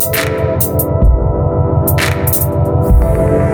Thank you.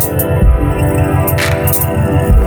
Thank you.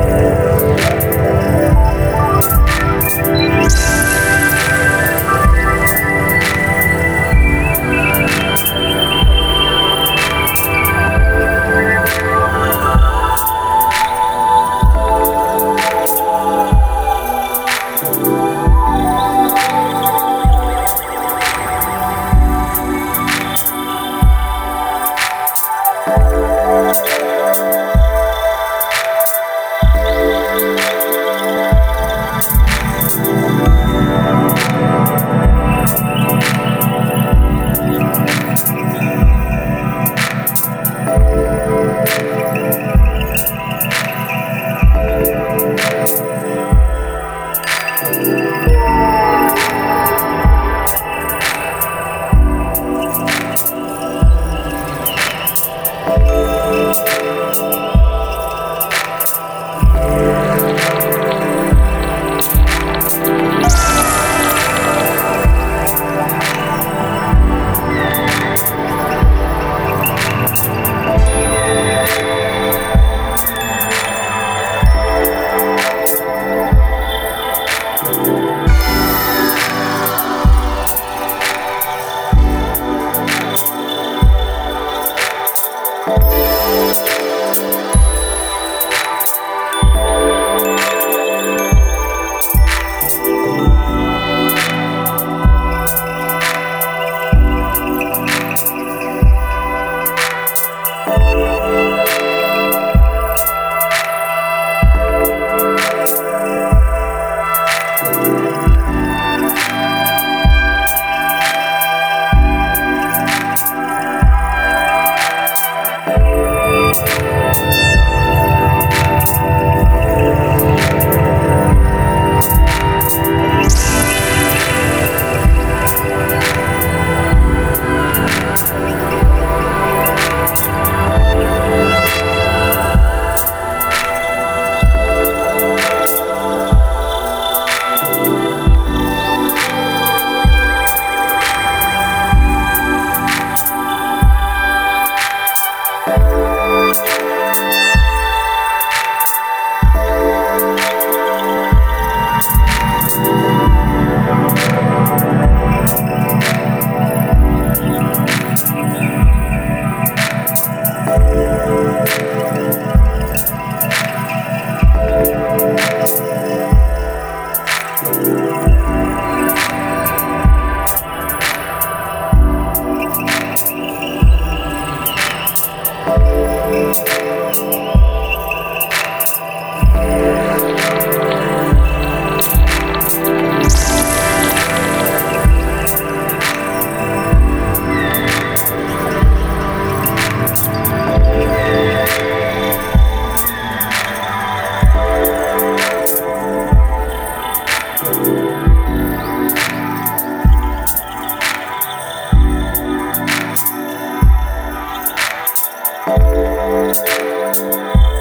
Thank Thank Thank you.